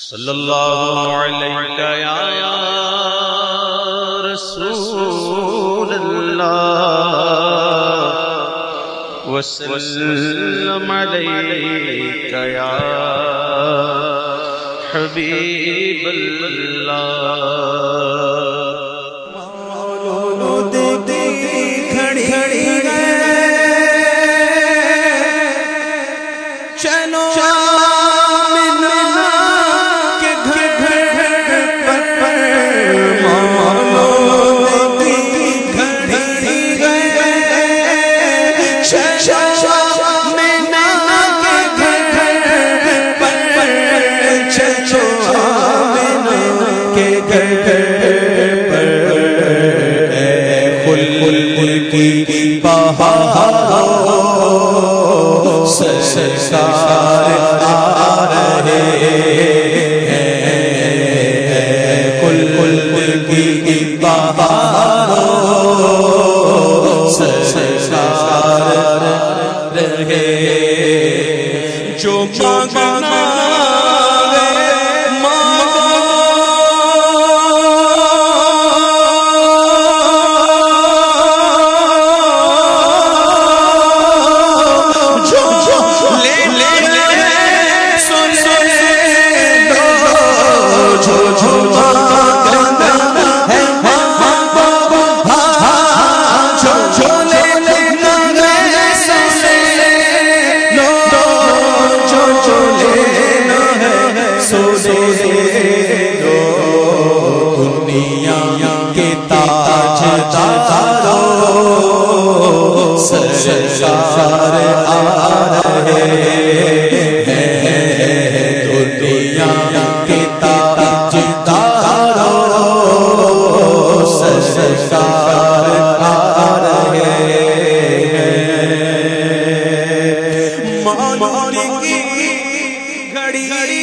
صلی اللہ علیہ یا رسول اللہ وسلم علیہ یا حبیب اللہ سرسا ستارو سرکار آ رہے ہیں۔ دنیا کے تاج تارو سرکار آ رہے ہیں موت کی گھڑی گھڑی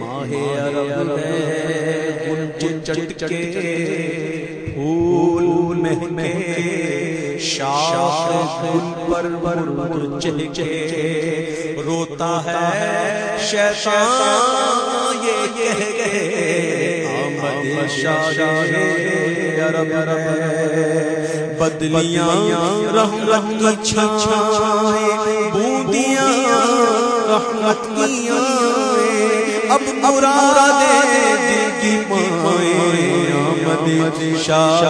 ماہ چٹکے، پھول مہکے، شاخ گل پر روتا ہے شیطان یہ بدلیاں رحمت چھائے بوندیاں رحمت کی اب مراد دل کی مائیں آمد شاہ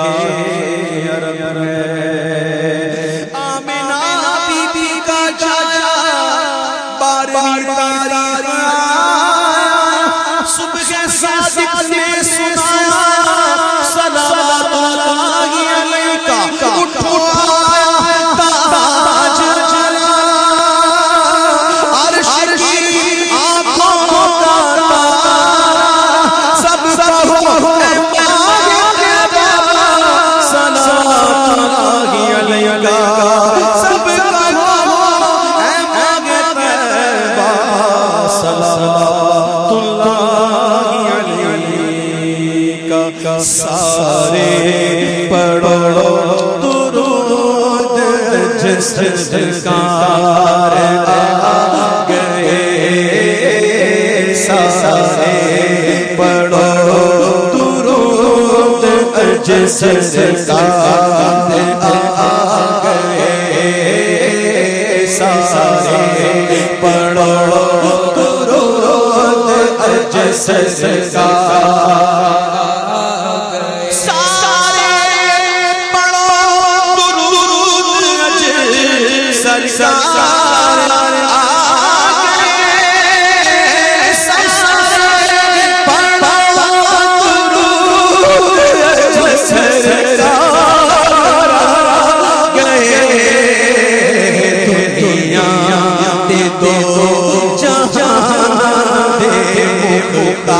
عرب ہے آمنہ بی بی کا چاچا بار تاریخ گئے سارے پڑھو درود جس سرکار سارے پڑھو درود جس سرکار دے دو جہاں دے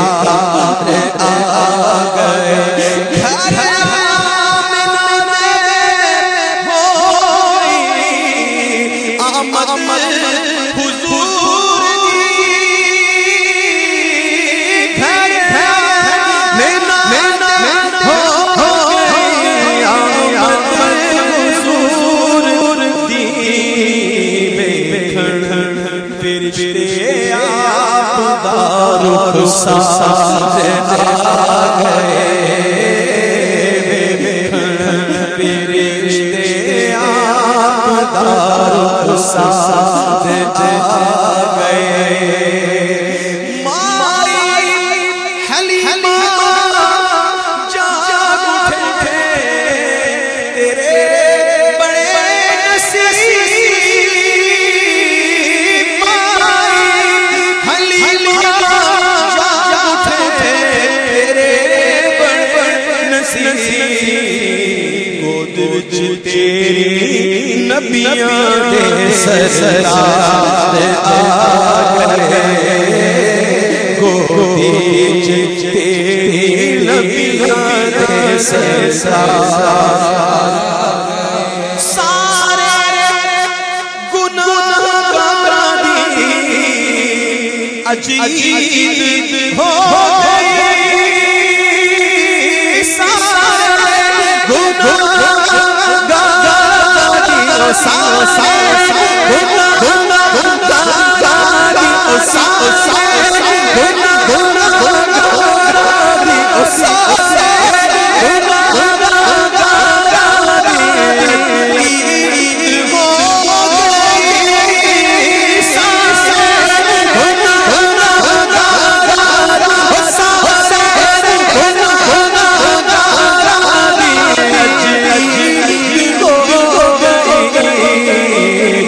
بڑے نصیب گود وچ تیری نبیاں دے سرکار آ گئے گودی وچ تیری نبیاں دے سرکار سارے عجیب ہو گئی دی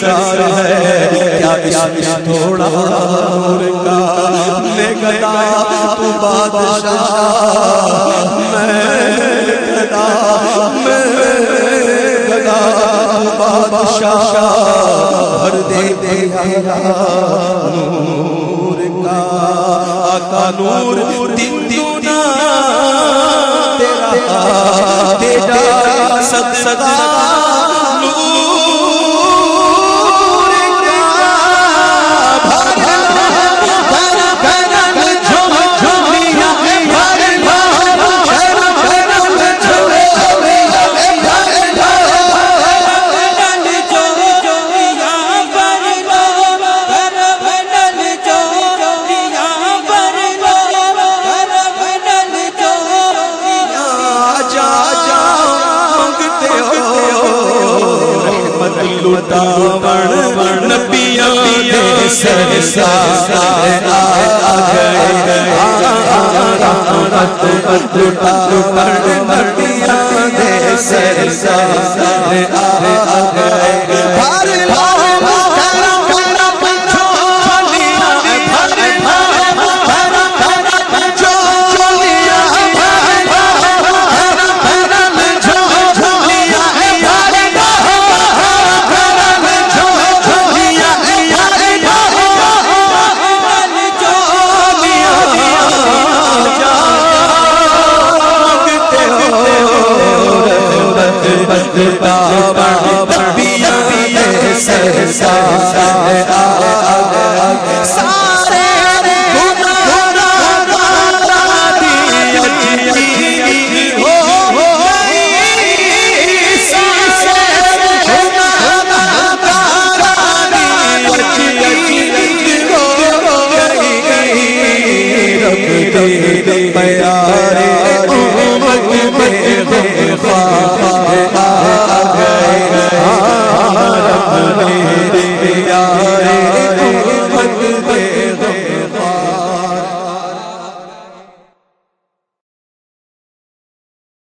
سرکار ہے۔ کیا اس میں تھوڑا نور کا؟ میں گدا تو بادشاہ۔ میں گدا میں گدا تو بادشاہ۔ بھر دے دیا نور کا۔ آقا نور، دن دونا تیرا تیرا صد خدا بڑ نبیا سرسا سرسا پتا